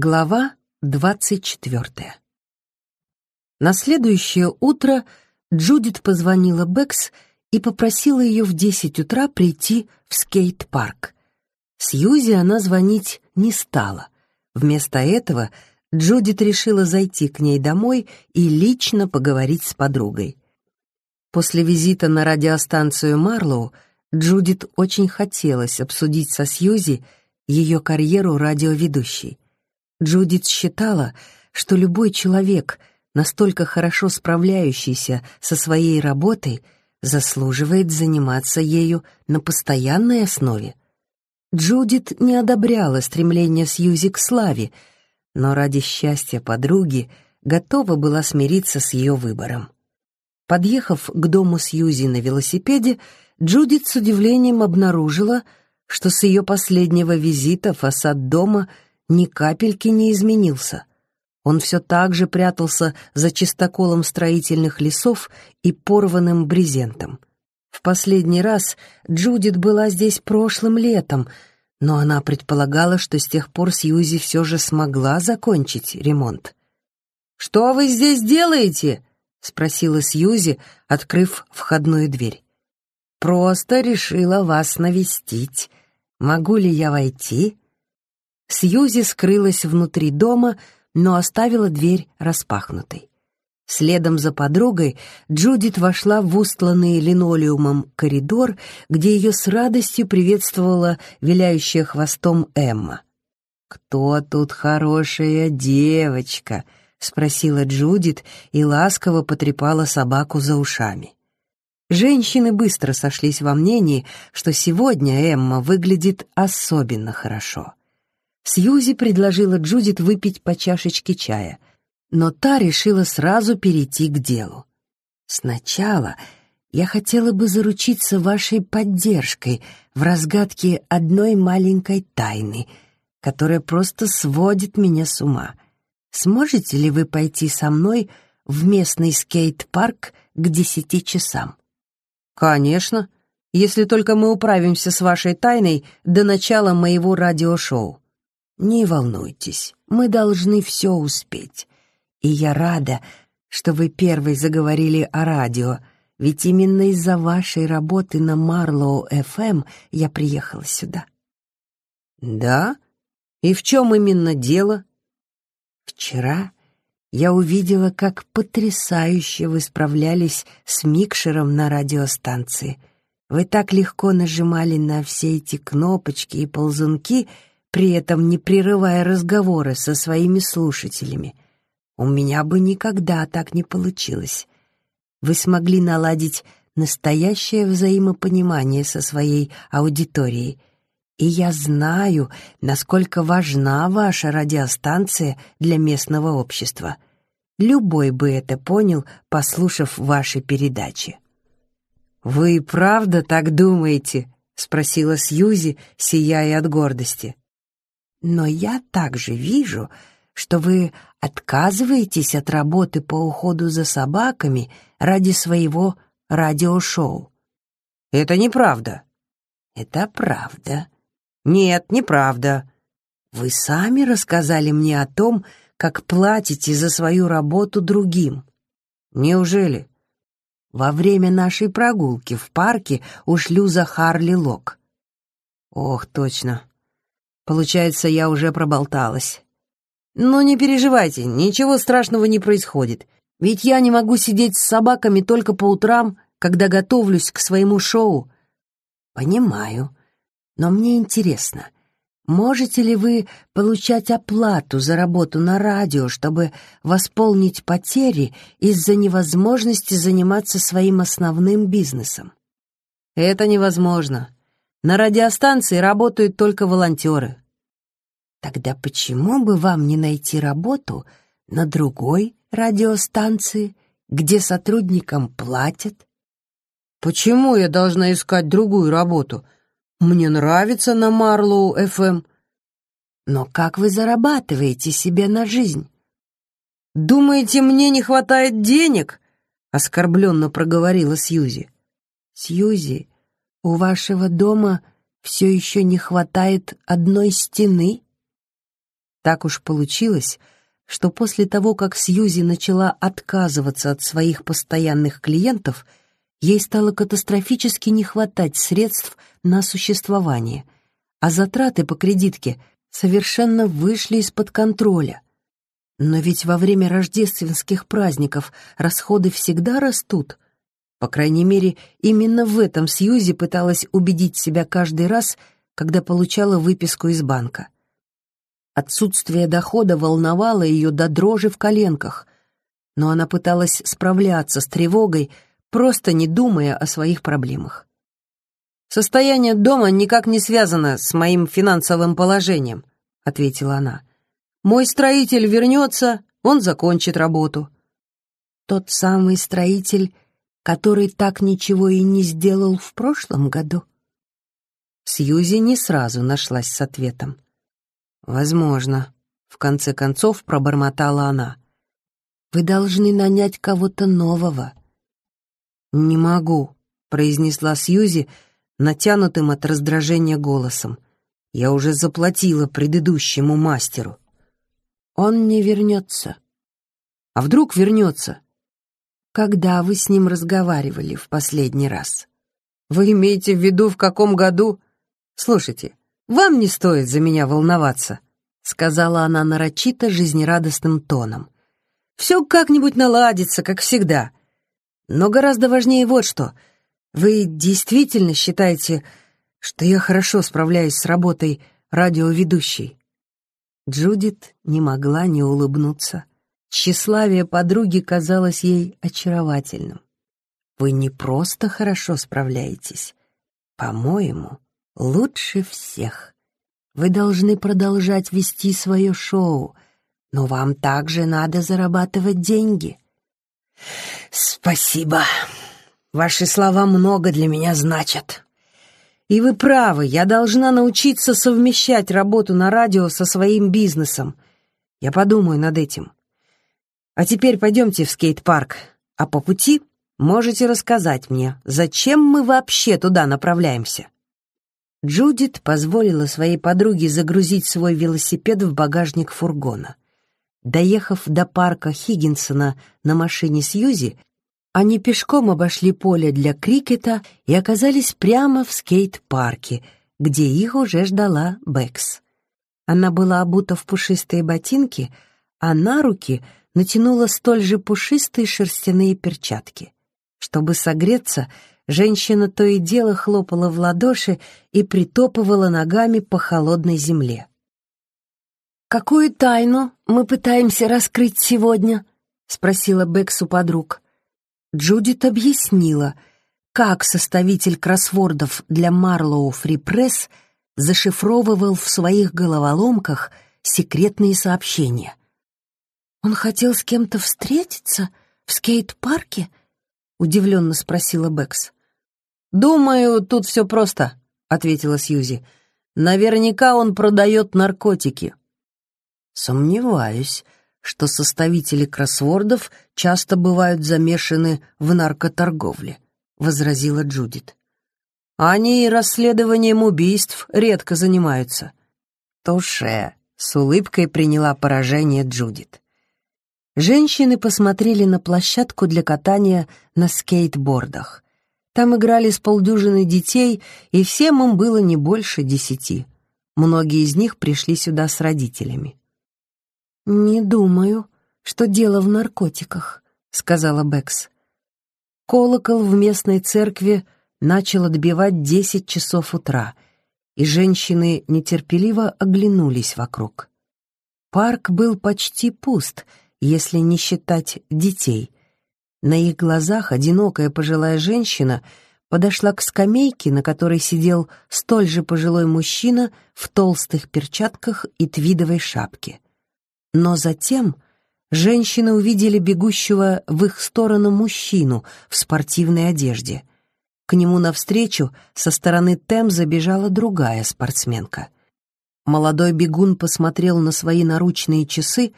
Глава двадцать четвертая. На следующее утро Джудит позвонила Бэкс и попросила ее в десять утра прийти в скейт-парк. Сьюзи она звонить не стала. Вместо этого Джудит решила зайти к ней домой и лично поговорить с подругой. После визита на радиостанцию Марлоу Джудит очень хотелось обсудить со Сьюзи ее карьеру радиоведущей. Джудит считала, что любой человек, настолько хорошо справляющийся со своей работой, заслуживает заниматься ею на постоянной основе. Джудит не одобряла стремление Сьюзи к славе, но ради счастья подруги готова была смириться с ее выбором. Подъехав к дому Сьюзи на велосипеде, Джудит с удивлением обнаружила, что с ее последнего визита фасад дома — ни капельки не изменился. Он все так же прятался за чистоколом строительных лесов и порванным брезентом. В последний раз Джудит была здесь прошлым летом, но она предполагала, что с тех пор Сьюзи все же смогла закончить ремонт. «Что вы здесь делаете?» — спросила Сьюзи, открыв входную дверь. «Просто решила вас навестить. Могу ли я войти?» Сьюзи скрылась внутри дома, но оставила дверь распахнутой. Следом за подругой Джудит вошла в устланный линолеумом коридор, где ее с радостью приветствовала виляющая хвостом Эмма. «Кто тут хорошая девочка?» — спросила Джудит и ласково потрепала собаку за ушами. Женщины быстро сошлись во мнении, что сегодня Эмма выглядит особенно хорошо. Сьюзи предложила Джудит выпить по чашечке чая, но та решила сразу перейти к делу. «Сначала я хотела бы заручиться вашей поддержкой в разгадке одной маленькой тайны, которая просто сводит меня с ума. Сможете ли вы пойти со мной в местный скейт-парк к десяти часам?» «Конечно, если только мы управимся с вашей тайной до начала моего радиошоу». Не волнуйтесь, мы должны все успеть. И я рада, что вы первой заговорили о радио, ведь именно из-за вашей работы на Марлоу-ФМ я приехала сюда. Да? И в чем именно дело? Вчера я увидела, как потрясающе вы справлялись с микшером на радиостанции. Вы так легко нажимали на все эти кнопочки и ползунки — при этом не прерывая разговоры со своими слушателями. У меня бы никогда так не получилось. Вы смогли наладить настоящее взаимопонимание со своей аудиторией, и я знаю, насколько важна ваша радиостанция для местного общества. Любой бы это понял, послушав ваши передачи. «Вы правда так думаете?» — спросила Сьюзи, сияя от гордости. Но я также вижу, что вы отказываетесь от работы по уходу за собаками ради своего радиошоу. Это неправда. Это правда. Нет, неправда. Вы сами рассказали мне о том, как платите за свою работу другим. Неужели? Во время нашей прогулки в парке у шлюза Харли Лок. Ох, точно. Получается, я уже проболталась. Но не переживайте, ничего страшного не происходит. Ведь я не могу сидеть с собаками только по утрам, когда готовлюсь к своему шоу. Понимаю. Но мне интересно, можете ли вы получать оплату за работу на радио, чтобы восполнить потери из-за невозможности заниматься своим основным бизнесом? Это невозможно. На радиостанции работают только волонтеры. Тогда почему бы вам не найти работу на другой радиостанции, где сотрудникам платят? Почему я должна искать другую работу? Мне нравится на Марлоу ФМ. Но как вы зарабатываете себе на жизнь? Думаете, мне не хватает денег? Оскорбленно проговорила Сьюзи. Сьюзи, у вашего дома все еще не хватает одной стены? Так уж получилось, что после того, как Сьюзи начала отказываться от своих постоянных клиентов, ей стало катастрофически не хватать средств на существование, а затраты по кредитке совершенно вышли из-под контроля. Но ведь во время рождественских праздников расходы всегда растут. По крайней мере, именно в этом Сьюзи пыталась убедить себя каждый раз, когда получала выписку из банка. Отсутствие дохода волновало ее до дрожи в коленках, но она пыталась справляться с тревогой, просто не думая о своих проблемах. «Состояние дома никак не связано с моим финансовым положением», — ответила она. «Мой строитель вернется, он закончит работу». «Тот самый строитель, который так ничего и не сделал в прошлом году?» Сьюзи не сразу нашлась с ответом. «Возможно», — в конце концов пробормотала она. «Вы должны нанять кого-то нового». «Не могу», — произнесла Сьюзи, натянутым от раздражения голосом. «Я уже заплатила предыдущему мастеру». «Он не вернется». «А вдруг вернется?» «Когда вы с ним разговаривали в последний раз?» «Вы имеете в виду, в каком году?» «Слушайте, «Вам не стоит за меня волноваться», — сказала она нарочито жизнерадостным тоном. «Все как-нибудь наладится, как всегда. Но гораздо важнее вот что. Вы действительно считаете, что я хорошо справляюсь с работой радиоведущей?» Джудит не могла не улыбнуться. Тщеславие подруги казалось ей очаровательным. «Вы не просто хорошо справляетесь. По-моему, лучше всех. Вы должны продолжать вести свое шоу, но вам также надо зарабатывать деньги. Спасибо. Ваши слова много для меня значат. И вы правы, я должна научиться совмещать работу на радио со своим бизнесом. Я подумаю над этим. А теперь пойдемте в скейт-парк, а по пути можете рассказать мне, зачем мы вообще туда направляемся. Джудит позволила своей подруге загрузить свой велосипед в багажник фургона. Доехав до парка Хиггинсона на машине Сьюзи, они пешком обошли поле для крикета и оказались прямо в скейт-парке, где их уже ждала Бэкс. Она была обута в пушистые ботинки, а на руки натянула столь же пушистые шерстяные перчатки. Чтобы согреться, Женщина то и дело хлопала в ладоши и притопывала ногами по холодной земле. «Какую тайну мы пытаемся раскрыть сегодня?» — спросила Бекс у подруг. Джудит объяснила, как составитель кроссвордов для Марлоу Фри Пресс зашифровывал в своих головоломках секретные сообщения. «Он хотел с кем-то встретиться в скейт-парке?» — удивленно спросила Бекс. «Думаю, тут все просто», — ответила Сьюзи. «Наверняка он продает наркотики». «Сомневаюсь, что составители кроссвордов часто бывают замешаны в наркоторговле», — возразила Джудит. «Они расследованием убийств редко занимаются». «Туше», — с улыбкой приняла поражение Джудит. Женщины посмотрели на площадку для катания на скейтбордах — там играли с полдюжины детей, и всем им было не больше десяти. Многие из них пришли сюда с родителями. «Не думаю, что дело в наркотиках», — сказала Бэкс. Колокол в местной церкви начал отбивать десять часов утра, и женщины нетерпеливо оглянулись вокруг. Парк был почти пуст, если не считать детей — на их глазах одинокая пожилая женщина подошла к скамейке, на которой сидел столь же пожилой мужчина в толстых перчатках и твидовой шапке. Но затем женщины увидели бегущего в их сторону мужчину в спортивной одежде. К нему навстречу со стороны Темза бежала другая спортсменка. Молодой бегун посмотрел на свои наручные часы,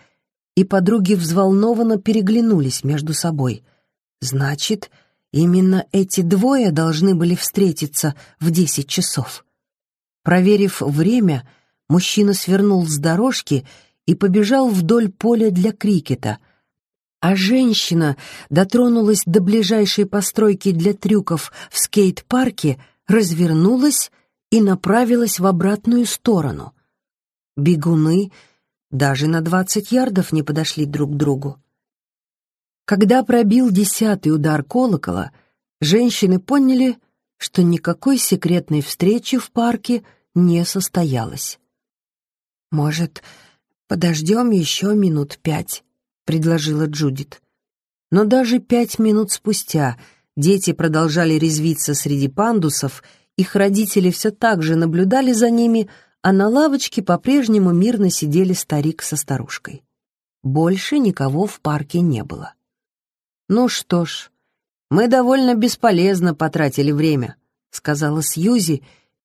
и подруги взволнованно переглянулись между собой. Значит, именно эти двое должны были встретиться в десять часов. Проверив время, мужчина свернул с дорожки и побежал вдоль поля для крикета, а женщина дотронулась до ближайшей постройки для трюков в скейт-парке, развернулась и направилась в обратную сторону. Бегуны даже на двадцать ярдов не подошли друг к другу. Когда пробил десятый удар колокола, женщины поняли, что никакой секретной встречи в парке не состоялось. «Может, подождем еще минут пять?» — предложила Джудит. Но даже пять минут спустя дети продолжали резвиться среди пандусов, их родители все так же наблюдали за ними, а на лавочке по-прежнему мирно сидели старик со старушкой. Больше никого в парке не было. «Ну что ж, мы довольно бесполезно потратили время», — сказала Сьюзи,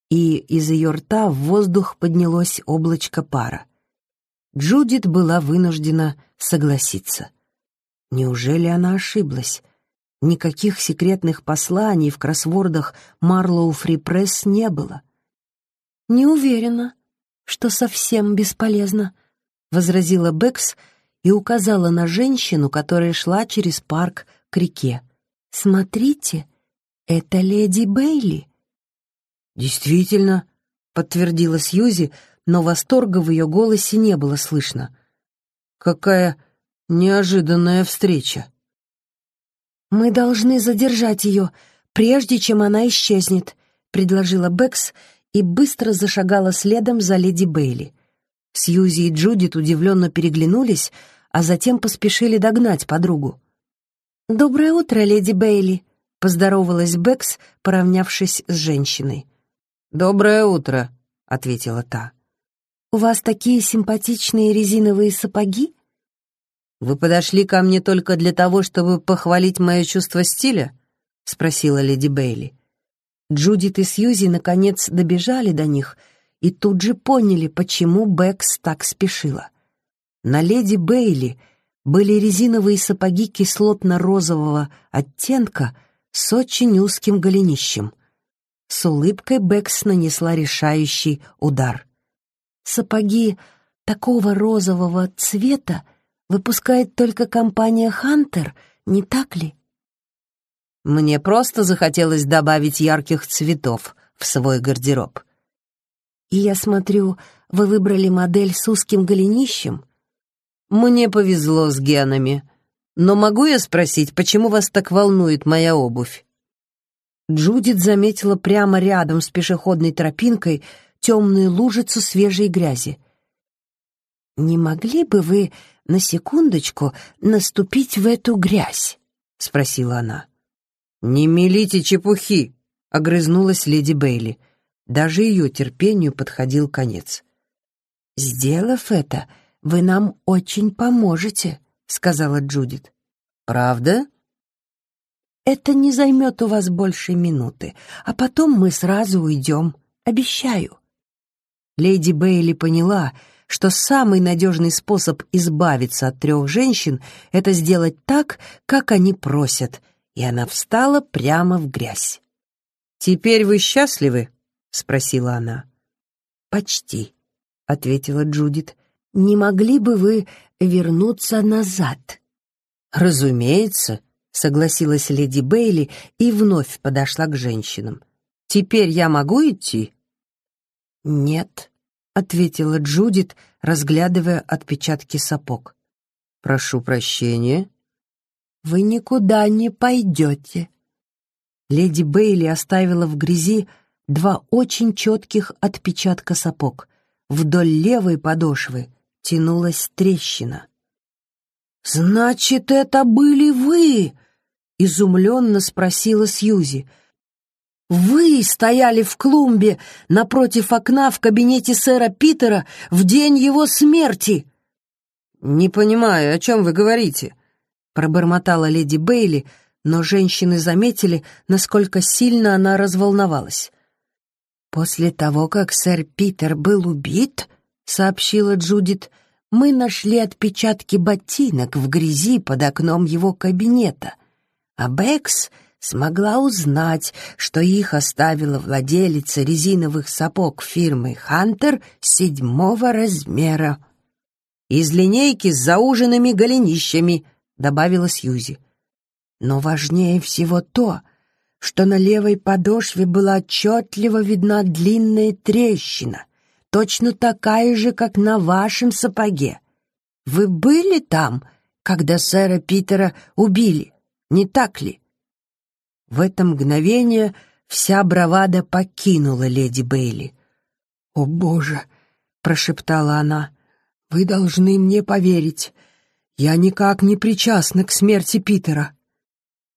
и из ее рта в воздух поднялось облачко пара. Джудит была вынуждена согласиться. Неужели она ошиблась? Никаких секретных посланий в кроссвордах Марлоу Фри Пресс не было. «Не уверена, что совсем бесполезно», — возразила Бэкс, — и указала на женщину, которая шла через парк к реке. «Смотрите, это леди Бейли». «Действительно», — подтвердила Сьюзи, но восторга в ее голосе не было слышно. «Какая неожиданная встреча!» «Мы должны задержать ее, прежде чем она исчезнет», — предложила Бэкс и быстро зашагала следом за леди Бейли. Сьюзи и Джудит удивленно переглянулись, а затем поспешили догнать подругу. «Доброе утро, леди Бейли», — поздоровалась Бэкс, поравнявшись с женщиной. «Доброе утро», — ответила та. «У вас такие симпатичные резиновые сапоги?» «Вы подошли ко мне только для того, чтобы похвалить мое чувство стиля?» — спросила леди Бейли. Джудит и Сьюзи наконец добежали до них и тут же поняли, почему Бэкс так спешила. На леди Бейли были резиновые сапоги кислотно-розового оттенка с очень узким голенищем. С улыбкой Бэкс нанесла решающий удар. Сапоги такого розового цвета выпускает только компания «Хантер», не так ли? Мне просто захотелось добавить ярких цветов в свой гардероб. И я смотрю, вы выбрали модель с узким голенищем? Мне повезло с генами. Но могу я спросить, почему вас так волнует моя обувь?» Джудит заметила прямо рядом с пешеходной тропинкой темную лужицу свежей грязи. «Не могли бы вы на секундочку наступить в эту грязь?» — спросила она. «Не мелите чепухи!» — огрызнулась леди Бейли. Даже ее терпению подходил конец. Сделав это, «Вы нам очень поможете», — сказала Джудит. «Правда?» «Это не займет у вас больше минуты, а потом мы сразу уйдем, обещаю». Леди Бейли поняла, что самый надежный способ избавиться от трех женщин — это сделать так, как они просят, и она встала прямо в грязь. «Теперь вы счастливы?» — спросила она. «Почти», — ответила Джудит не могли бы вы вернуться назад?» «Разумеется», — согласилась леди Бейли и вновь подошла к женщинам. «Теперь я могу идти?» «Нет», — ответила Джудит, разглядывая отпечатки сапог. «Прошу прощения». «Вы никуда не пойдете». Леди Бейли оставила в грязи два очень четких отпечатка сапог вдоль левой подошвы тянулась трещина. «Значит, это были вы?» — изумленно спросила Сьюзи. «Вы стояли в клумбе напротив окна в кабинете сэра Питера в день его смерти!» «Не понимаю, о чем вы говорите?» — пробормотала леди Бейли, но женщины заметили, насколько сильно она разволновалась. «После того, как сэр Питер был убит, — сообщила Джудит, — «мы нашли отпечатки ботинок в грязи под окном его кабинета, а Бэкс смогла узнать, что их оставила владелица резиновых сапог фирмы «Хантер» седьмого размера». из линейки с зауженными голенищами», — добавила Сьюзи. «Но важнее всего то, что на левой подошве была отчетливо видна длинная трещина, точно такая же, как на вашем сапоге. Вы были там, когда сэра Питера убили, не так ли?» В это мгновение вся бравада покинула леди Бейли. «О, Боже!» — прошептала она. «Вы должны мне поверить. Я никак не причастна к смерти Питера».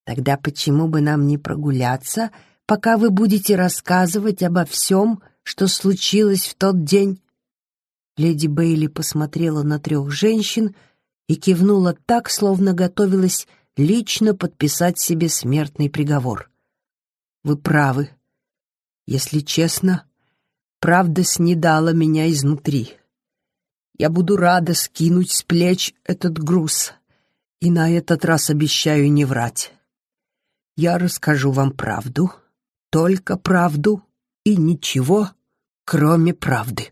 «Тогда почему бы нам не прогуляться, пока вы будете рассказывать обо всем, что случилось в тот день?» Леди Бейли посмотрела на трех женщин и кивнула так, словно готовилась лично подписать себе смертный приговор. «Вы правы. Если честно, правда снедала меня изнутри. Я буду рада скинуть с плеч этот груз, и на этот раз обещаю не врать. Я расскажу вам правду, только правду и ничего, кроме правды».